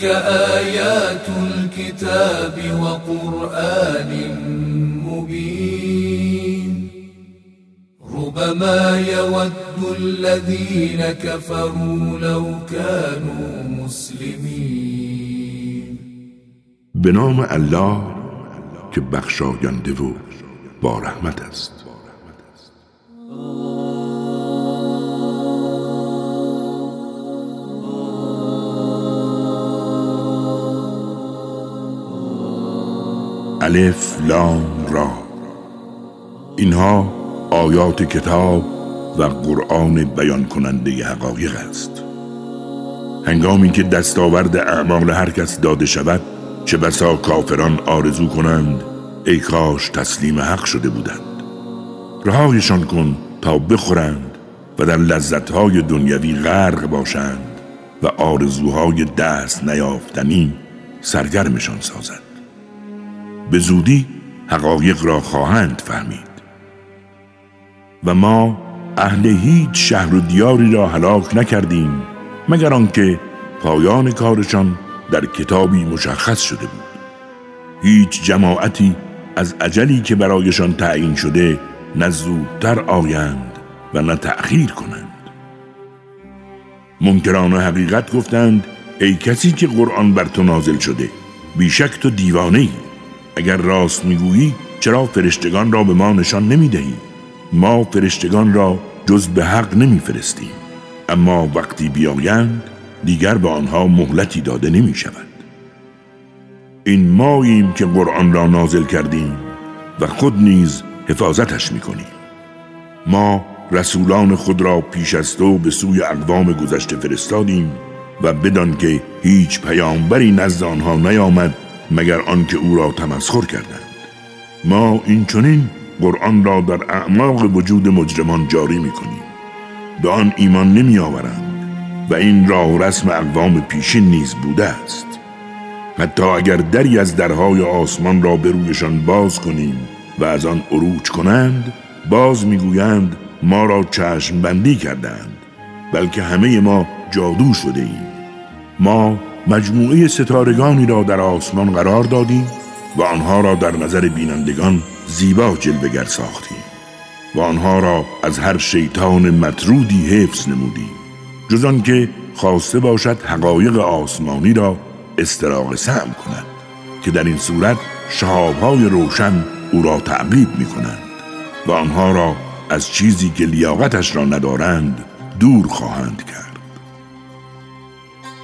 تلك آيات الكتاب وقرآن مبين. ربما يود الذين كفروا لو كانوا مسلمين. به نام الله که بخشاینده و با رحمت است. الف لام را. اینها آیات کتاب و قرآن بیان کننده حقایق است. هنگامی که دستاورد اعمال هر کس داده شود چه بسا کافران آرزو کنند ای کاش تسلیم حق شده بودند. رهایشان کن تا بخورند و در لذتهای دنیوی غرق باشند و آرزوهای دست نیافتنی سرگرمشان سازد. به زودی حقایق را خواهند فهمید. و ما اهل هیچ شهر و دیاری را هلاک نکردیم مگر آنکه پایان کارشان در کتابی مشخص شده بود. هیچ جماعتی از عجلی که برایشان تعیین شده نه زودتر آیند و نه تأخیر کنند. منکران حقیقت گفتند ای کسی که قرآن بر تو نازل شده بیشک تو دیوانه ای اگر راست می‌گویی چرا فرشتگان را به ما نشان نمی‌دهی؟ ما فرشتگان را جز به حق نمیفرستیم. اما وقتی بیایند دیگر به آنها مهلتی داده نمی شود این ماییم که قرآن را نازل کردیم و خود نیز حفاظتش می کنیم ما رسولان خود را پیش از تو به سوی اقوام گذشته فرستادیم و بدان که هیچ پیامبری نزد آنها نیامد مگر آنکه او را تمسخر کردند. ما این چنین قرآن را در اعماق وجود مجرمان جاری می کنیم به آن ایمان نمی آورند و این راه رسم اقوام پیشین نیز بوده است. حتی اگر دری از درهای آسمان را به رویشان باز کنیم و از آن عروج کنند باز می‌گویند ما را چشم بندی کردند بلکه همه ما جادو شده ایم ما مجموعه ستارگانی را در آسمان قرار دادیم و آنها را در نظر بینندگان زیبا جلوگر ساختیم و آنها را از هر شیطان مطرودی حفظ نمودیم جز که خواسته باشد حقایق آسمانی را استراق سم کند که در این صورت شهابهای روشن او را تعقیب می کنند و آنها را از چیزی که لیاقتش را ندارند دور خواهند کرد.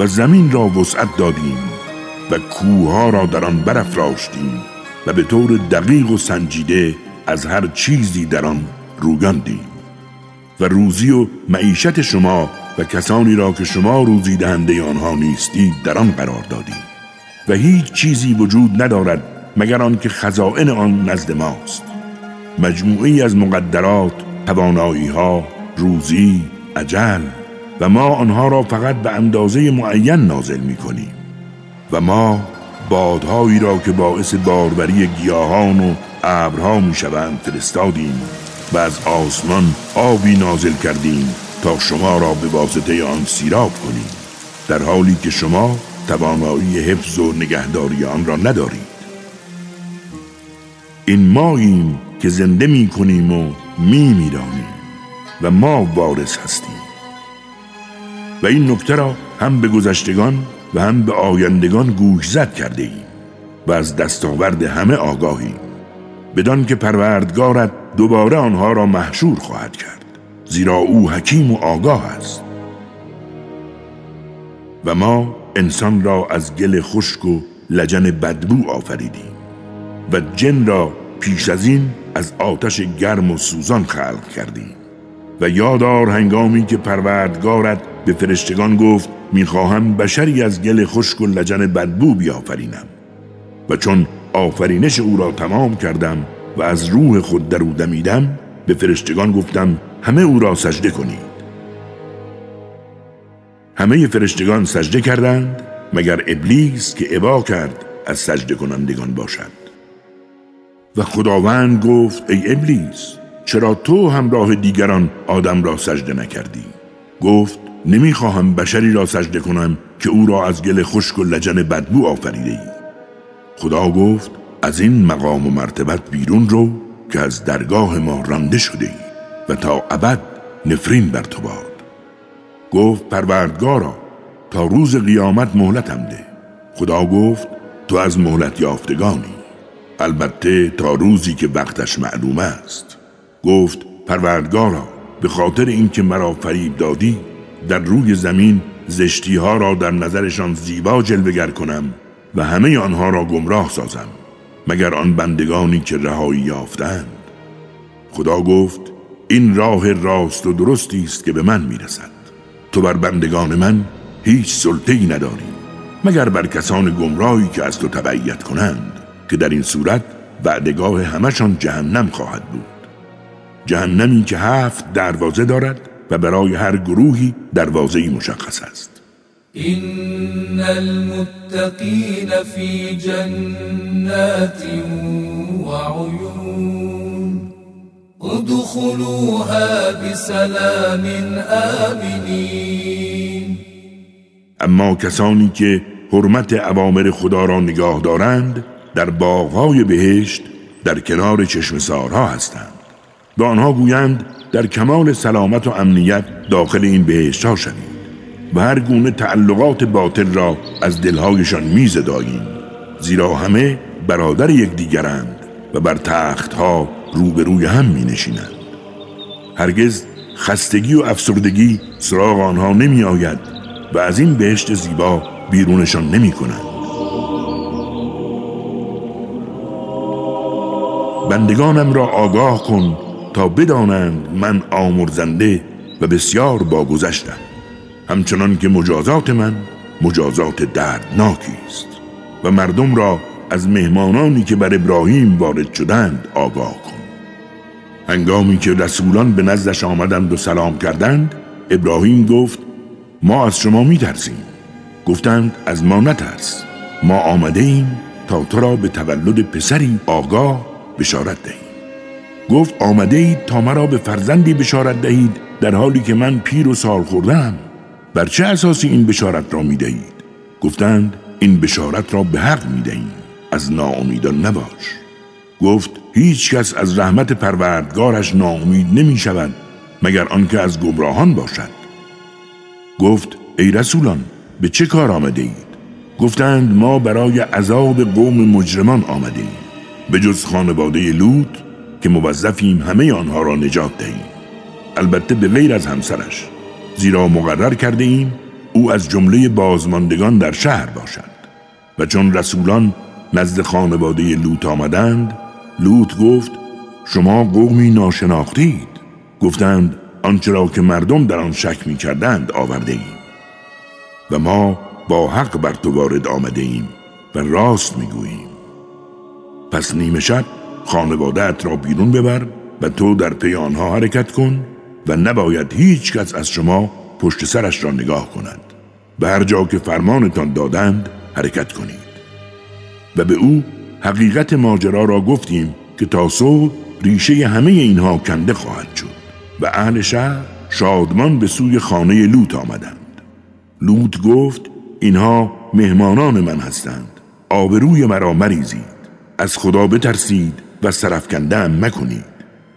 و زمین را وسعت دادیم و کوها را در آن برافراشتیم و به طور دقیق و سنجیده از هر چیزی در آن روگاندیم. و روزی و معیشت شما و کسانی را که شما روزی دهنده آنها نیستید در آن قرار دادیم. و هیچ چیزی وجود ندارد مگر آنکه خزائن آن نزد ماست. مجموعی از مقدرات توانایی ها روزی عجل و ما آنها را فقط به اندازه معین نازل می کنیم و ما بادهایی را که باعث باروری گیاهان و ابرها می شوند فرستادیم و از آسمان آبی نازل کردیم تا شما را به واسطه آن سیراب کنیم در حالی که شما توانایی حفظ و نگهداری آن را ندارید. این ماییم که زنده می کنیم و می میرانیم و ما وارث هستیم. و این نکته را هم به گذشتگان و هم به آیندگان گوش زد کرده ایم و از دستاورد همه آگاهی بدان که پروردگارت دوباره آنها را محشور خواهد کرد زیرا او حکیم و آگاه است. و ما انسان را از گل خشک و لجن بدبو آفریدیم و جن را پیش از این از آتش گرم و سوزان خلق کردیم. و یادار هنگامی که پروردگارت به فرشتگان گفت می‌خواهم بشری از گل خشک و لجن بدبو بیافرینم. و چون آفرینش او را تمام کردم و از روح خود در او دمیدم به فرشتگان گفتم همه او را سجده کنید. همه فرشتگان سجده کردند مگر ابلیس که ابا کرد از سجده کنندگان باشد. و خداوند گفت ای ابلیس چرا تو همراه دیگران آدم را سجده نکردی؟ گفت نمی‌خواهم بشری را سجده کنم که او را از گل خشک و لجن بدبو آفریده ای. خدا گفت از این مقام و مرتبت بیرون رو که از درگاه ما رانده شده ای و تا ابد نفرین بر تو باد. گفت پروردگارا تا روز قیامت مهلتم ده. خدا گفت تو از مهلت یافتگانی. البته تا روزی که وقتش معلوم است. گفت پروردگارا به خاطر اینکه مرا فریب دادی در روی زمین زشتی ها را در نظرشان زیبا جلوگر کنم و همه آنها را گمراه سازم مگر آن بندگانی که رهایی یافتند؟ خدا گفت این راه راست و درستی است که به من می‌رسد. تو بر بندگان من هیچ سلطه ای نداری مگر بر کسان گمراهی که از تو تبعیت کنند که در این صورت وعدگاه همشان جهنم خواهد بود. جهنمی که هفت دروازه دارد و برای هر گروهی دروازه‌ای مشخص است. این المتقین فی جنات و عیون ادخلوها بسلام آمنین اما کسانی که حرمت اوامر خدا را نگاه دارند در باغهای بهشت در کنار چشم سارها هستند. به آنها گویند در کمال سلامت و امنیت داخل این بهشت ها شوید و هر گونه تعلقات باطل را از دلهایشان میزداییم زیرا همه برادر یکدیگرند و بر تختها روبروی هم می نشینند. هرگز خستگی و افسردگی سراغ آنها نمی آید و از این بهشت زیبا بیرونشان نمی کنند. بندگانم را آگاه کن تا بدانند من آمرزنده و بسیار باگذشتم همچنان که مجازات من مجازات دردناکی است و مردم را از مهمانانی که بر ابراهیم وارد شدند آگاه کن. هنگامی که رسولان به نزدش آمدند و سلام کردند ابراهیم گفت ما از شما می ترسیم گفتند از ما نترس. ما آمده ایم تا تو را به تولد پسری آگاه بشارت دهیم. گفت آمده اید تا مرا به فرزندی بشارت دهید در حالی که من پیر و سال خوردم بر چه اساسی این بشارت را می دهید؟ گفتند این بشارت را به حق می دهیم از ناامیدان نباش. گفت هیچ کس از رحمت پروردگارش ناامید نمی شود مگر آنکه از گمراهان باشد. گفت ای رسولان به چه کار آمده اید؟ گفتند ما برای عذاب قوم مجرمان آمده ایم به جز خانواده لوط که موظفیم همه آنها را نجات دهیم. البته به غیر از همسرش. زیرا مقرر کرده ایم او از جمله بازماندگان در شهر باشد. و چون رسولان نزد خانواده لوط آمدند لوط گفت شما قومی ناشناختید. گفتند آنچه را که مردم در آن شک می کردند آورده ایم و ما با حق بر تو وارد آمده ایم و راست می گوییم پس نیمه شب خانوادت را بیرون ببر و تو در پی آنها حرکت کن و نباید هیچ کس از شما پشت سرش را نگاه کند. به هر جا که فرمانتان دادند حرکت کنید. و به او حقیقت ماجرا را گفتیم که تا صبح ریشه همه اینها کنده خواهد شد و اهل شهر شادمان به سوی خانه لوط آمدند. لوط گفت اینها مهمانان من هستند. آبروی مرا مریزید. از خدا بترسید و سرفکنده مکنید.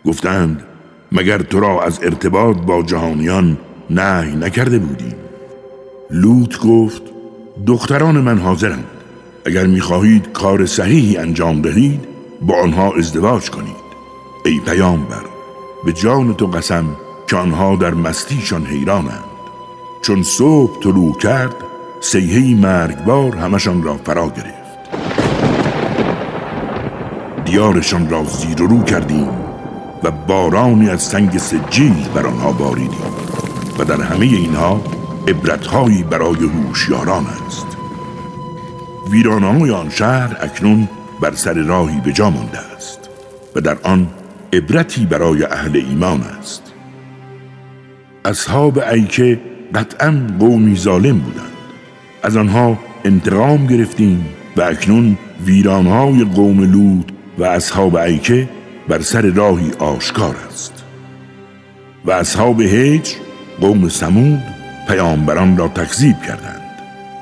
گفتند مگر تو را از ارتباط با جهانیان نهی نکرده بودیم؟ لوط گفت دختران من حاضرند. اگر می‌خواهید کار صحیحی انجام دهید با آنها ازدواج کنید. ای پیامبر به جان تو قسم که آنها در مستیشان حیرانند. چون صبح طلوع کرد سیهی مرگبار همشان را فرا گرفت. دیارشان را زیر و رو کردیم و بارانی از سنگ سجیل بر آنها باریدیم و در همه اینها عبرتهایی برای هوشیاران است. ویرانهای آن شهر اکنون بر سر راهی به جا مانده است و در آن عبرتی برای اهل ایمان است. اصحاب ایکه قطعا قومی ظالم بودند. از آنها انتقام گرفتیم و اکنون ویرانهای قوم لود و اصحاب ایکه بر سر راهی آشکار است. و اصحاب هجر قوم سمود پیامبران را تکذیب کردند.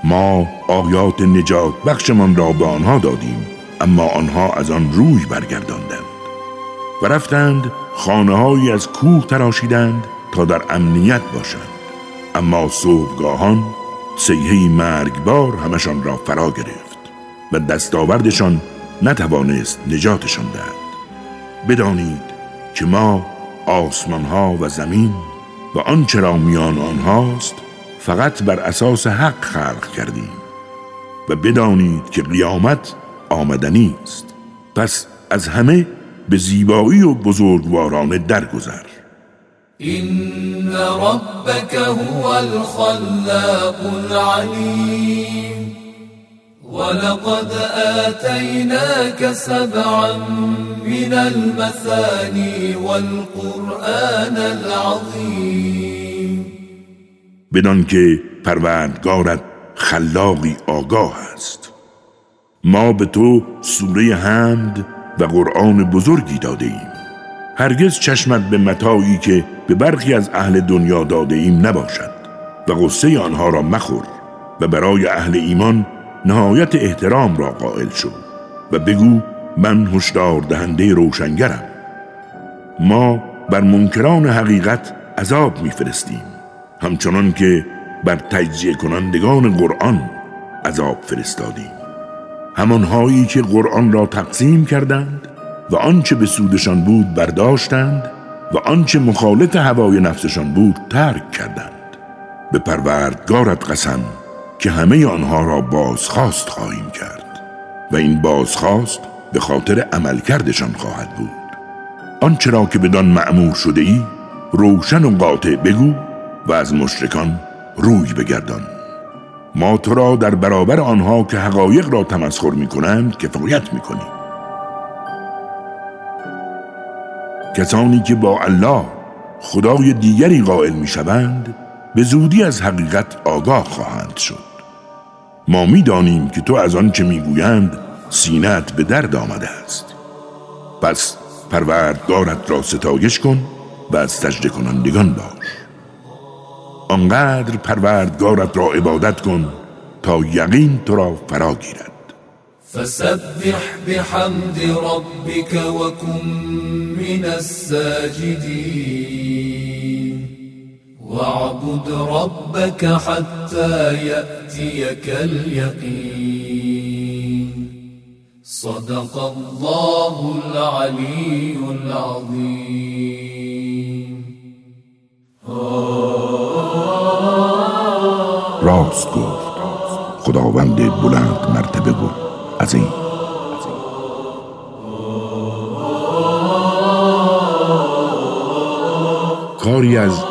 ما آیات نجات بخشمان را به آنها دادیم اما آنها از آن روی برگرداندند. و رفتند خانه از کوه تراشیدند تا در امنیت باشند. اما صبحگاهان سیهی مرگبار همشان را فرا گرفت و دستاوردشان نتوانست نجاتشان دهد. بدانید که ما آسمان ها و زمین و آنچه را میان آنهاست فقط بر اساس حق خلق کردیم و بدانید که قیامت آمدنی است. پس از همه به زیبایی و بزرگوارانه درگذر. این ربک هو الخلاق العلیم ولقد آتيناك سبعا من المثاني والقرآن العظیم بدان که پروردگارت خلاقی آگاه است. ما به تو سوره حمد و قرآن بزرگی داده ایم هرگز چشمت به متاعی که به برخی از اهل دنیا داده ایم نباشد و غصه آنها را مخور و برای اهل ایمان نهایت احترام را قائل شو و بگو من هشدار دهنده روشنگرم. ما بر منکران حقیقت عذاب میفرستیم. همچنان که بر تجزیه کنندگان قرآن عذاب فرستادیم. همانهایی که قرآن را تقسیم کردند و آنچه به سودشان بود برداشتند و آنچه مخالط هوای نفسشان بود ترک کردند. به پروردگارت قسم که همه آنها را بازخواست خواهیم کرد و این بازخواست به خاطر عملکردشان خواهد بود. آنچه را که بدان معمور شده ای روشن و قاطع بگو و از مشرکان روی بگردان. ما تو را در برابر آنها که حقایق را تمسخر می کنند کفایت می کنی. کسانی که با الله خدای دیگری قائل می شوند به زودی از حقیقت آگاه خواهند شد. ما می‌دانیم که تو از آنچه می‌گویند سینت به درد آمده است. پس پروردگارت را ستایش کن و از سجده کنندگان باش. آنقدر پروردگارت را عبادت کن تا یقین تو را فرا گیرد. فسبح بحمد ربك وكن من الساجدين واعبد ربك حتى يأتيك اليقين. صدق الله العلي العظيم. راست گفت خداوند بلند مرتبه بود عظیم. کاری از